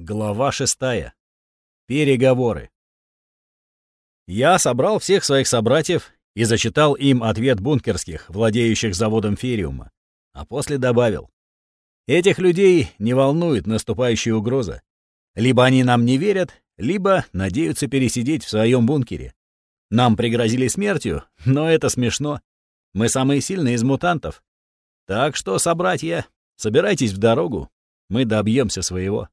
Глава шестая. Переговоры. Я собрал всех своих собратьев и зачитал им ответ бункерских, владеющих заводом Фериума, а после добавил. Этих людей не волнует наступающая угроза. Либо они нам не верят, либо надеются пересидеть в своем бункере. Нам пригрозили смертью, но это смешно. Мы самые сильные из мутантов. Так что, собратья, собирайтесь в дорогу, мы добьемся своего.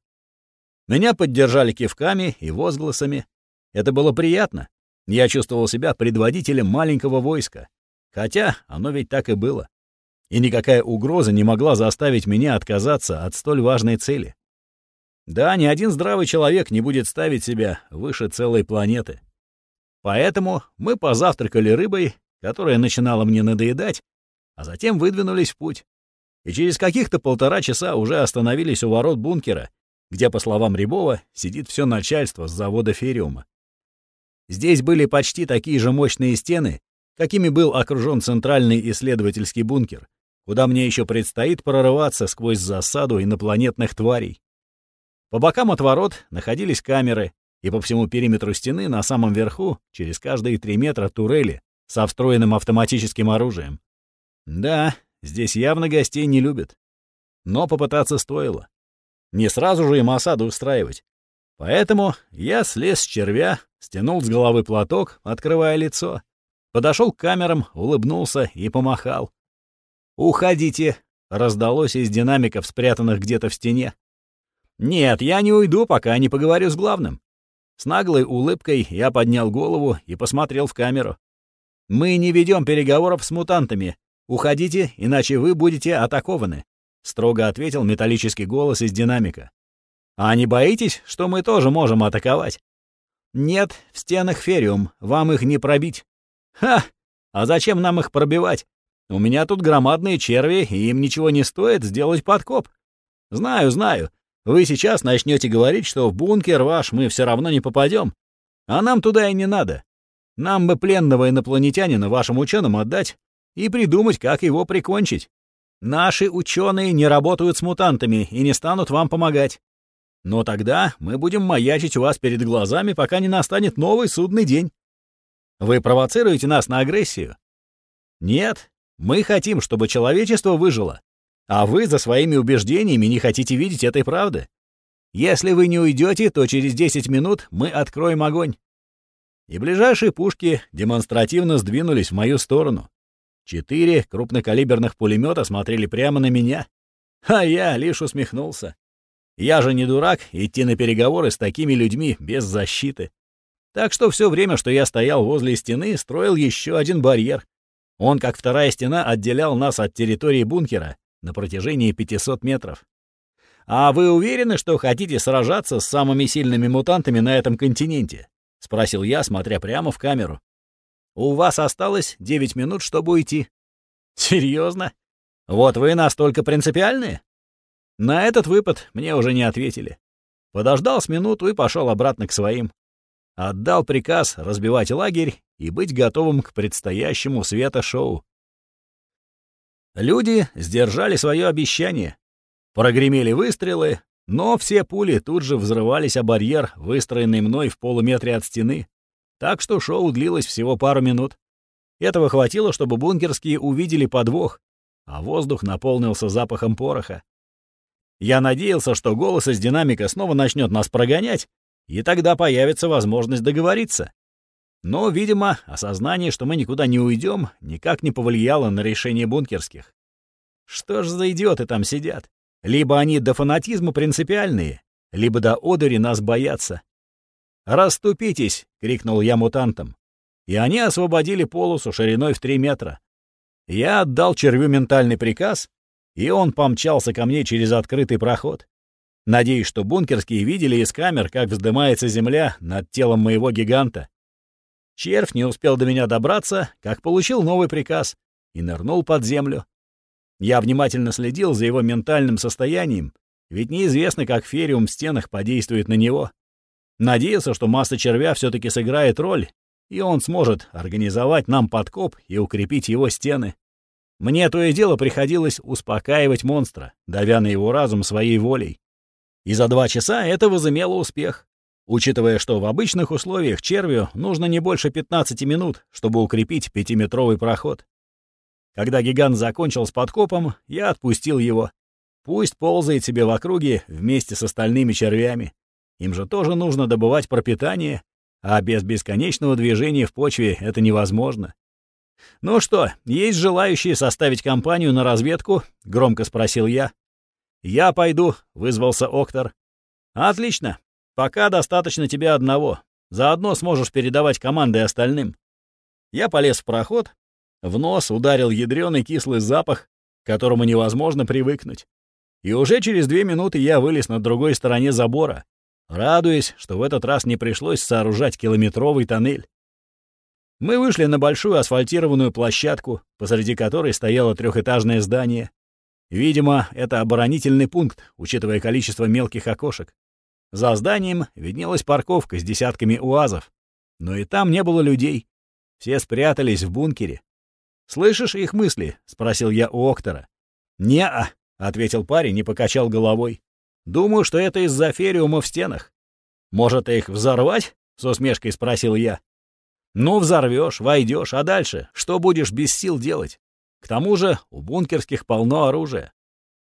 Меня поддержали кивками и возгласами. Это было приятно. Я чувствовал себя предводителем маленького войска. Хотя оно ведь так и было. И никакая угроза не могла заставить меня отказаться от столь важной цели. Да, ни один здравый человек не будет ставить себя выше целой планеты. Поэтому мы позавтракали рыбой, которая начинала мне надоедать, а затем выдвинулись в путь. И через каких-то полтора часа уже остановились у ворот бункера, где, по словам Рябова, сидит все начальство с завода Фериума. Здесь были почти такие же мощные стены, какими был окружен центральный исследовательский бункер, куда мне еще предстоит прорываться сквозь засаду инопланетных тварей. По бокам от ворот находились камеры, и по всему периметру стены на самом верху, через каждые три метра турели со встроенным автоматическим оружием. Да, здесь явно гостей не любят. Но попытаться стоило. Не сразу же им осаду устраивать. Поэтому я слез с червя, стянул с головы платок, открывая лицо, подошел к камерам, улыбнулся и помахал. «Уходите!» — раздалось из динамиков, спрятанных где-то в стене. «Нет, я не уйду, пока не поговорю с главным». С наглой улыбкой я поднял голову и посмотрел в камеру. «Мы не ведем переговоров с мутантами. Уходите, иначе вы будете атакованы строго ответил металлический голос из динамика. «А не боитесь, что мы тоже можем атаковать?» «Нет, в стенах фериум, вам их не пробить». «Ха! А зачем нам их пробивать? У меня тут громадные черви, и им ничего не стоит сделать подкоп». «Знаю, знаю. Вы сейчас начнете говорить, что в бункер ваш мы все равно не попадем. А нам туда и не надо. Нам бы пленного инопланетянина вашим ученым отдать и придумать, как его прикончить. Наши ученые не работают с мутантами и не станут вам помогать. Но тогда мы будем маячить у вас перед глазами, пока не настанет новый судный день. Вы провоцируете нас на агрессию? Нет, мы хотим, чтобы человечество выжило. А вы за своими убеждениями не хотите видеть этой правды. Если вы не уйдете, то через 10 минут мы откроем огонь. И ближайшие пушки демонстративно сдвинулись в мою сторону. Четыре крупнокалиберных пулемета смотрели прямо на меня. А я лишь усмехнулся. Я же не дурак идти на переговоры с такими людьми без защиты. Так что все время, что я стоял возле стены, строил еще один барьер. Он, как вторая стена, отделял нас от территории бункера на протяжении 500 метров. «А вы уверены, что хотите сражаться с самыми сильными мутантами на этом континенте?» — спросил я, смотря прямо в камеру. У вас осталось 9 минут, чтобы уйти. Серьезно? Вот вы настолько принципиальные? На этот выпад мне уже не ответили. Подождал с минуту и пошел обратно к своим. Отдал приказ разбивать лагерь и быть готовым к предстоящему света-шоу. Люди сдержали свое обещание. Прогремели выстрелы, но все пули тут же взрывались о барьер, выстроенный мной в полуметре от стены. Так что шоу длилось всего пару минут. Этого хватило, чтобы бункерские увидели подвох, а воздух наполнился запахом пороха. Я надеялся, что голос из динамика снова начнет нас прогонять, и тогда появится возможность договориться. Но, видимо, осознание, что мы никуда не уйдем, никак не повлияло на решение бункерских. Что ж за идиоты там сидят? Либо они до фанатизма принципиальные, либо до одури нас боятся. «Раступитесь!» — крикнул я мутантам. И они освободили полосу шириной в три метра. Я отдал червю ментальный приказ, и он помчался ко мне через открытый проход. Надеюсь, что бункерские видели из камер, как вздымается земля над телом моего гиганта. Червь не успел до меня добраться, как получил новый приказ и нырнул под землю. Я внимательно следил за его ментальным состоянием, ведь неизвестно, как фериум в стенах подействует на него. Надеялся, что масса червя все-таки сыграет роль, и он сможет организовать нам подкоп и укрепить его стены. Мне то и дело приходилось успокаивать монстра, давя на его разум своей волей. И за два часа это возымело успех. Учитывая, что в обычных условиях червю нужно не больше 15 минут, чтобы укрепить пятиметровый проход. Когда гигант закончил с подкопом, я отпустил его. Пусть ползает себе в округе вместе с остальными червями. Им же тоже нужно добывать пропитание, а без бесконечного движения в почве это невозможно. «Ну что, есть желающие составить компанию на разведку?» — громко спросил я. «Я пойду», — вызвался Октор. «Отлично. Пока достаточно тебя одного. Заодно сможешь передавать команды остальным». Я полез в проход. В нос ударил ядреный кислый запах, к которому невозможно привыкнуть. И уже через две минуты я вылез на другой стороне забора, радуясь, что в этот раз не пришлось сооружать километровый тоннель. Мы вышли на большую асфальтированную площадку, посреди которой стояло трехэтажное здание. Видимо, это оборонительный пункт, учитывая количество мелких окошек. За зданием виднелась парковка с десятками уазов. Но и там не было людей. Все спрятались в бункере. «Слышишь их мысли?» — спросил я у Октора. «Не-а», — ответил парень и покачал головой. «Думаю, что это из-за фериума в стенах». «Может, их взорвать?» — с усмешкой спросил я. «Ну, взорвешь, войдешь, а дальше что будешь без сил делать? К тому же у бункерских полно оружия».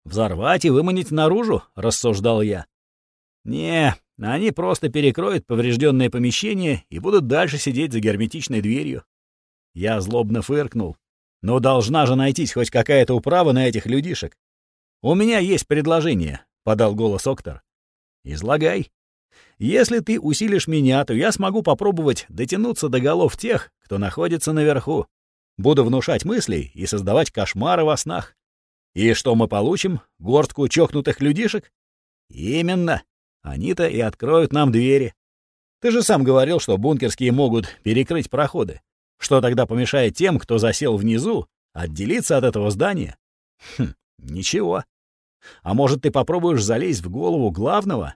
«Взорвать и выманить наружу?» — рассуждал я. Не, они просто перекроют поврежденное помещение и будут дальше сидеть за герметичной дверью. Я злобно фыркнул. Но должна же найтись хоть какая-то управа на этих людишек. У меня есть предложение, подал голос Октор. Излагай. Если ты усилишь меня, то я смогу попробовать дотянуться до голов тех, кто находится наверху. Буду внушать мысли и создавать кошмары во снах. И что мы получим? Горстку чокнутых людишек? Именно. Они-то и откроют нам двери. Ты же сам говорил, что бункерские могут перекрыть проходы. Что тогда помешает тем, кто засел внизу, отделиться от этого здания? Хм, ничего. А может, ты попробуешь залезть в голову главного?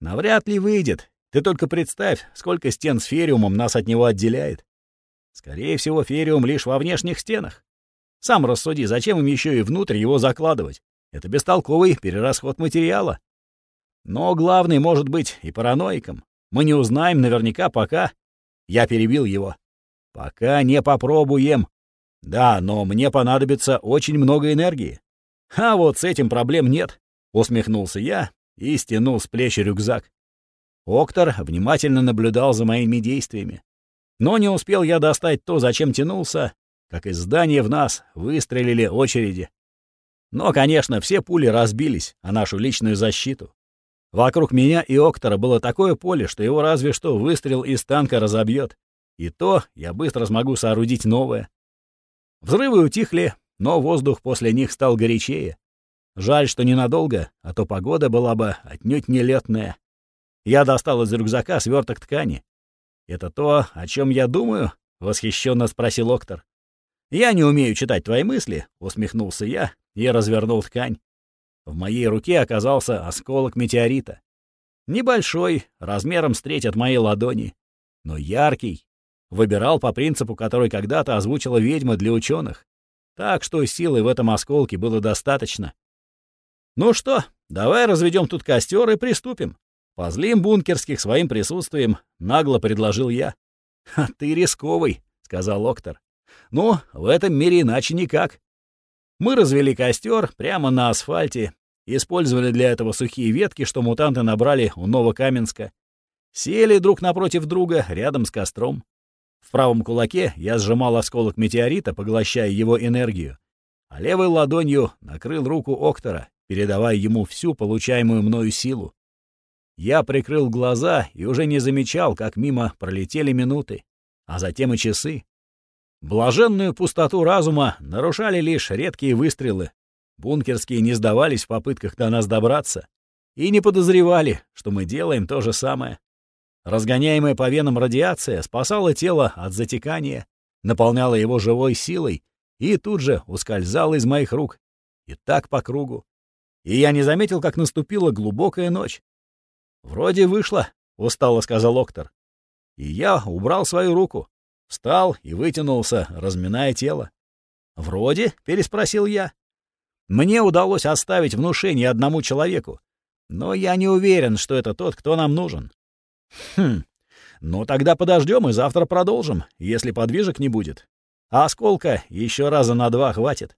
Навряд ли выйдет. Ты только представь, сколько стен с фериумом нас от него отделяет. Скорее всего, фериум лишь во внешних стенах. Сам рассуди, зачем им еще и внутрь его закладывать? Это бестолковый перерасход материала. Но главный может быть и параноиком. Мы не узнаем наверняка пока. Я перебил его. Пока не попробуем. Да, но мне понадобится очень много энергии. А вот с этим проблем нет, усмехнулся я и стянул с плечи рюкзак. Октор внимательно наблюдал за моими действиями. Но не успел я достать то, зачем тянулся, как из здания в нас выстрелили очереди. Но, конечно, все пули разбились о нашу личную защиту. Вокруг меня и Октора было такое поле, что его разве что выстрел из танка разобьет. И то я быстро смогу соорудить новое. Взрывы утихли, но воздух после них стал горячее. Жаль, что ненадолго, а то погода была бы отнюдь не летная. Я достал из рюкзака сверток ткани. «Это то, о чем я думаю?» — восхищенно спросил Октор. «Я не умею читать твои мысли», — усмехнулся я и развернул ткань. В моей руке оказался осколок метеорита. Небольшой, размером с треть от моей ладони, но яркий. Выбирал по принципу, который когда-то озвучила ведьма для ученых. Так что силы в этом осколке было достаточно. Ну что, давай разведем тут костер и приступим. Позлим бункерских своим присутствием, нагло предложил я. «А ты рисковый», — сказал Октор. «Ну, в этом мире иначе никак. Мы развели костер прямо на асфальте, использовали для этого сухие ветки, что мутанты набрали у Новокаменска. Сели друг напротив друга рядом с костром. В правом кулаке я сжимал осколок метеорита, поглощая его энергию, а левой ладонью накрыл руку Октора, передавая ему всю получаемую мною силу. Я прикрыл глаза и уже не замечал, как мимо пролетели минуты, а затем и часы. Блаженную пустоту разума нарушали лишь редкие выстрелы. Бункерские не сдавались в попытках до нас добраться и не подозревали, что мы делаем то же самое. Разгоняемая по венам радиация спасала тело от затекания, наполняла его живой силой и тут же ускользала из моих рук. И так по кругу. И я не заметил, как наступила глубокая ночь. «Вроде вышло», — устало сказал Октор. И я убрал свою руку. Встал и вытянулся, разминая тело. «Вроде?» — переспросил я. Мне удалось оставить внушение одному человеку. но я не уверен, что это тот, кто нам нужен. Хм, ну тогда подождем и завтра продолжим, если подвижек не будет. А осколка еще раза на два хватит.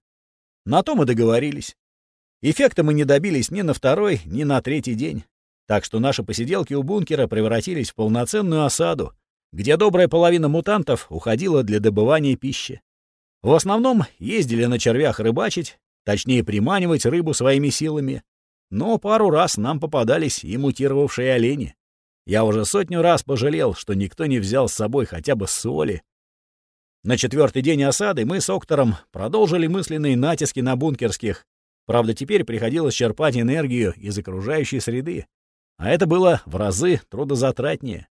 На то мы договорились. Эффекта мы не добились ни на второй, ни на третий день. Так что наши посиделки у бункера превратились в полноценную осаду, где добрая половина мутантов уходила для добывания пищи. В основном ездили на червях рыбачить, точнее приманивать рыбу своими силами. Но пару раз нам попадались и мутировавшие олени. Я уже сотню раз пожалел, что никто не взял с собой хотя бы соли. На четвертый день осады мы с Октором продолжили мысленные натиски на бункерских. Правда, теперь приходилось черпать энергию из окружающей среды. А это было в разы трудозатратнее.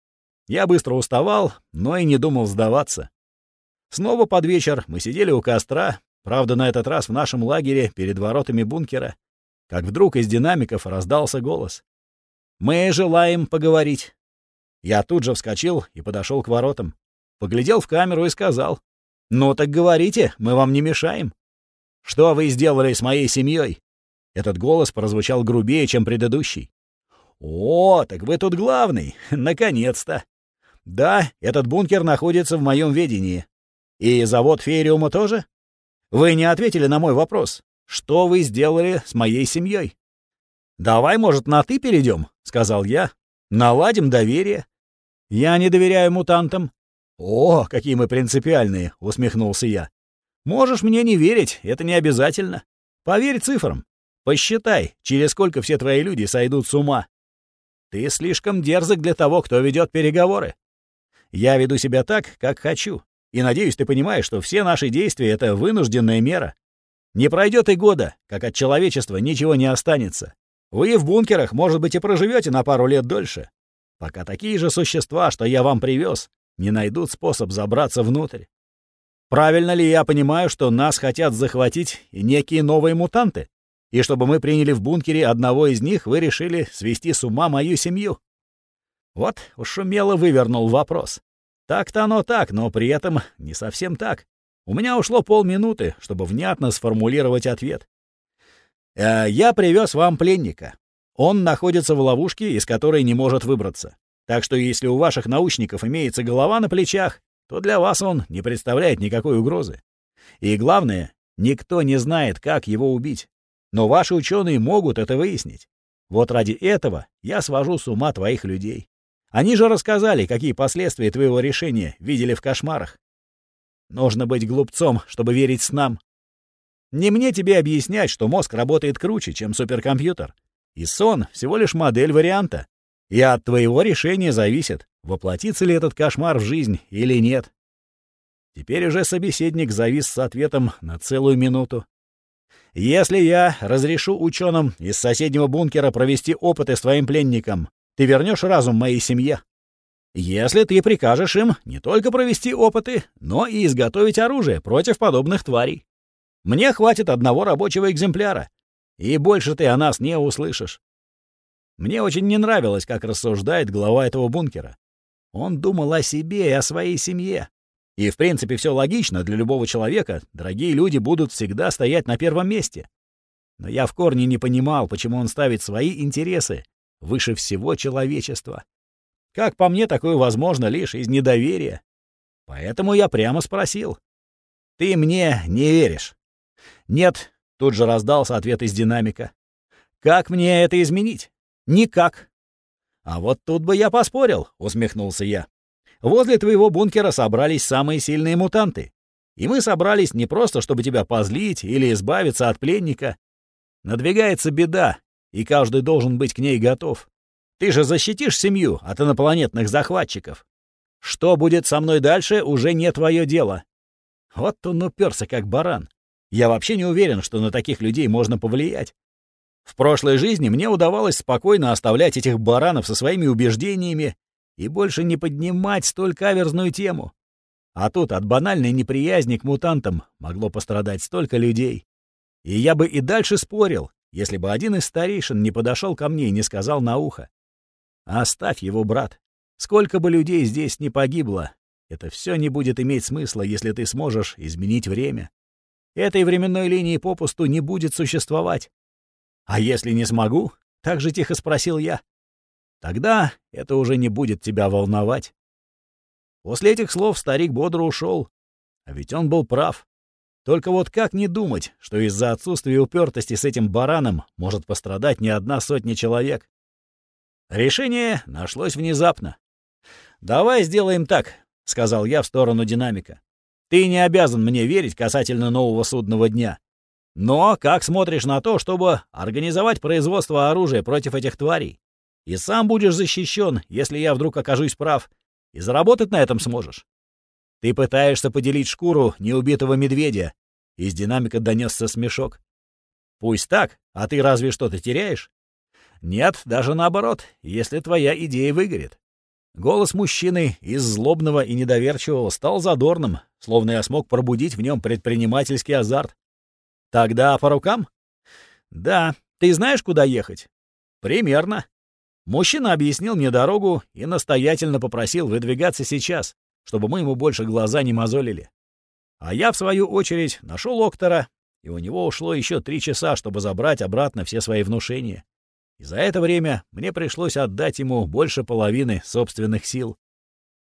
Я быстро уставал, но и не думал сдаваться. Снова под вечер мы сидели у костра, правда, на этот раз в нашем лагере перед воротами бункера, как вдруг из динамиков раздался голос. «Мы желаем поговорить». Я тут же вскочил и подошел к воротам. Поглядел в камеру и сказал. «Ну так говорите, мы вам не мешаем». «Что вы сделали с моей семьей?» Этот голос прозвучал грубее, чем предыдущий. «О, так вы тут главный! Наконец-то!» «Да, этот бункер находится в моем ведении. И завод Фериума тоже? Вы не ответили на мой вопрос. Что вы сделали с моей семьей?» «Давай, может, на «ты» перейдем?» — сказал я. «Наладим доверие». «Я не доверяю мутантам». «О, какие мы принципиальные!» — усмехнулся я. «Можешь мне не верить, это не обязательно. Поверь цифрам. Посчитай, через сколько все твои люди сойдут с ума. Ты слишком дерзок для того, кто ведет переговоры. Я веду себя так, как хочу. И надеюсь, ты понимаешь, что все наши действия — это вынужденная мера. Не пройдет и года, как от человечества ничего не останется. Вы в бункерах, может быть, и проживете на пару лет дольше, пока такие же существа, что я вам привез, не найдут способ забраться внутрь. Правильно ли я понимаю, что нас хотят захватить некие новые мутанты? И чтобы мы приняли в бункере одного из них, вы решили свести с ума мою семью? Вот уж умело вывернул вопрос. Так-то оно так, но при этом не совсем так. У меня ушло полминуты, чтобы внятно сформулировать ответ. Э, «Я привез вам пленника. Он находится в ловушке, из которой не может выбраться. Так что если у ваших научников имеется голова на плечах, то для вас он не представляет никакой угрозы. И главное, никто не знает, как его убить. Но ваши ученые могут это выяснить. Вот ради этого я свожу с ума твоих людей. Они же рассказали, какие последствия твоего решения видели в кошмарах. Нужно быть глупцом, чтобы верить снам. Не мне тебе объяснять, что мозг работает круче, чем суперкомпьютер. И сон — всего лишь модель варианта. И от твоего решения зависит, воплотится ли этот кошмар в жизнь или нет. Теперь уже собеседник завис с ответом на целую минуту. Если я разрешу ученым из соседнего бункера провести опыты с твоим пленником, ты вернешь разум моей семье. Если ты прикажешь им не только провести опыты, но и изготовить оружие против подобных тварей. Мне хватит одного рабочего экземпляра, и больше ты о нас не услышишь. Мне очень не нравилось, как рассуждает глава этого бункера. Он думал о себе и о своей семье. И, в принципе, все логично, для любого человека дорогие люди будут всегда стоять на первом месте. Но я в корне не понимал, почему он ставит свои интересы выше всего человечества. Как по мне, такое возможно лишь из недоверия. Поэтому я прямо спросил. «Ты мне не веришь?» «Нет», — тут же раздался ответ из динамика. «Как мне это изменить?» «Никак». «А вот тут бы я поспорил», — усмехнулся я. Возле твоего бункера собрались самые сильные мутанты. И мы собрались не просто, чтобы тебя позлить или избавиться от пленника. Надвигается беда, и каждый должен быть к ней готов. Ты же защитишь семью от инопланетных захватчиков. Что будет со мной дальше, уже не твое дело. Вот он уперся, как баран. Я вообще не уверен, что на таких людей можно повлиять. В прошлой жизни мне удавалось спокойно оставлять этих баранов со своими убеждениями и больше не поднимать столь каверзную тему. А тут от банальной неприязни к мутантам могло пострадать столько людей. И я бы и дальше спорил, если бы один из старейшин не подошел ко мне и не сказал на ухо. «Оставь его, брат. Сколько бы людей здесь не погибло, это все не будет иметь смысла, если ты сможешь изменить время. Этой временной линии попусту не будет существовать. А если не смогу, Так же тихо спросил я. Тогда это уже не будет тебя волновать. После этих слов старик бодро ушел. А ведь он был прав. Только вот как не думать, что из-за отсутствия упертости с этим бараном может пострадать не одна сотня человек? Решение нашлось внезапно. «Давай сделаем так», — сказал я в сторону динамика. «Ты не обязан мне верить касательно нового судного дня. Но как смотришь на то, чтобы организовать производство оружия против этих тварей? И сам будешь защищен, если я вдруг окажусь прав, и заработать на этом сможешь. Ты пытаешься поделить шкуру неубитого медведя. Из динамика донесся смешок. Пусть так, а ты разве что-то теряешь? Нет, даже наоборот, если твоя идея выгорит. Голос мужчины из злобного и недоверчивого стал задорным, словно я смог пробудить в нем предпринимательский азарт. Тогда по рукам? Да. Ты знаешь, куда ехать? Примерно. Мужчина объяснил мне дорогу и настоятельно попросил выдвигаться сейчас чтобы мы ему больше глаза не мозолили. А я, в свою очередь, нашел Октора, и у него ушло еще три часа, чтобы забрать обратно все свои внушения. И за это время мне пришлось отдать ему больше половины собственных сил.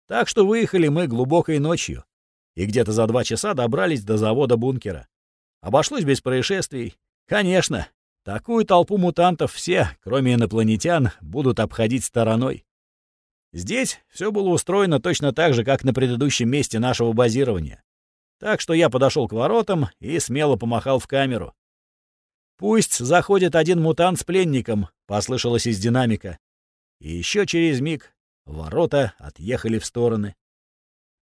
Так что выехали мы глубокой ночью, и где-то за два часа добрались до завода бункера. Обошлось без происшествий. Конечно, такую толпу мутантов все, кроме инопланетян, будут обходить стороной. Здесь все было устроено точно так же, как на предыдущем месте нашего базирования. Так что я подошел к воротам и смело помахал в камеру. «Пусть заходит один мутант с пленником», — послышалось из динамика. И еще через миг ворота отъехали в стороны.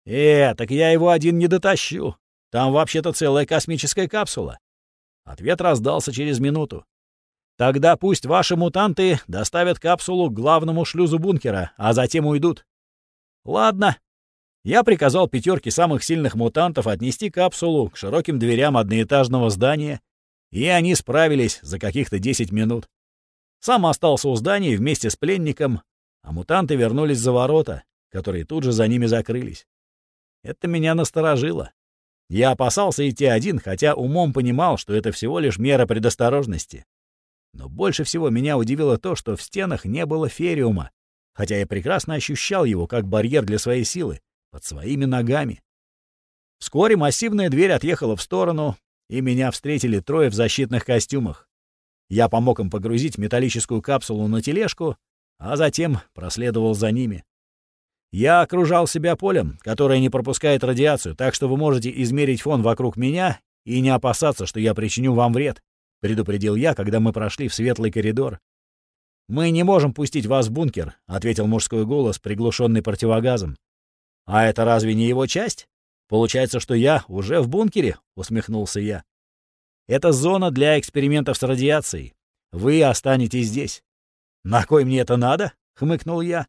«Э, так я его один не дотащу. Там вообще-то целая космическая капсула». Ответ раздался через минуту. Тогда пусть ваши мутанты доставят капсулу к главному шлюзу бункера, а затем уйдут. Ладно. Я приказал пятерке самых сильных мутантов отнести капсулу к широким дверям одноэтажного здания, и они справились за каких-то 10 минут. Сам остался у здания вместе с пленником, а мутанты вернулись за ворота, которые тут же за ними закрылись. Это меня насторожило. Я опасался идти один, хотя умом понимал, что это всего лишь мера предосторожности. Но больше всего меня удивило то, что в стенах не было фериума, хотя я прекрасно ощущал его как барьер для своей силы, под своими ногами. Вскоре массивная дверь отъехала в сторону, и меня встретили трое в защитных костюмах. Я помог им погрузить металлическую капсулу на тележку, а затем проследовал за ними. Я окружал себя полем, которое не пропускает радиацию, так что вы можете измерить фон вокруг меня и не опасаться, что я причиню вам вред. — предупредил я, когда мы прошли в светлый коридор. «Мы не можем пустить вас в бункер», — ответил мужской голос, приглушенный противогазом. «А это разве не его часть? Получается, что я уже в бункере?» — усмехнулся я. «Это зона для экспериментов с радиацией. Вы останетесь здесь». «На кой мне это надо?» — хмыкнул я.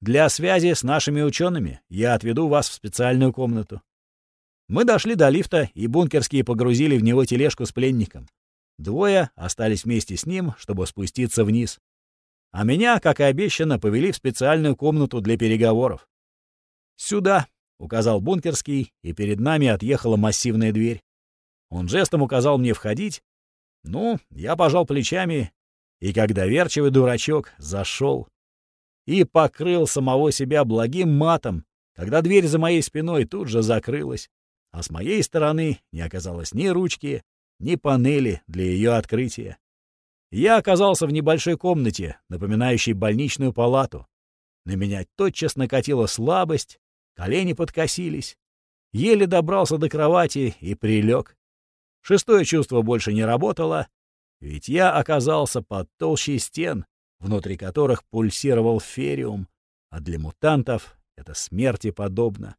«Для связи с нашими учеными я отведу вас в специальную комнату». Мы дошли до лифта, и бункерские погрузили в него тележку с пленником. Двое остались вместе с ним, чтобы спуститься вниз. А меня, как и обещано, повели в специальную комнату для переговоров. «Сюда», — указал бункерский, и перед нами отъехала массивная дверь. Он жестом указал мне входить. Ну, я пожал плечами, и, как доверчивый дурачок, зашел. И покрыл самого себя благим матом, когда дверь за моей спиной тут же закрылась, а с моей стороны не оказалось ни ручки, ни панели для ее открытия. Я оказался в небольшой комнате, напоминающей больничную палату. На меня тотчас накатила слабость, колени подкосились. Еле добрался до кровати и прилег. Шестое чувство больше не работало, ведь я оказался под толщей стен, внутри которых пульсировал фериум, а для мутантов это смерти подобно.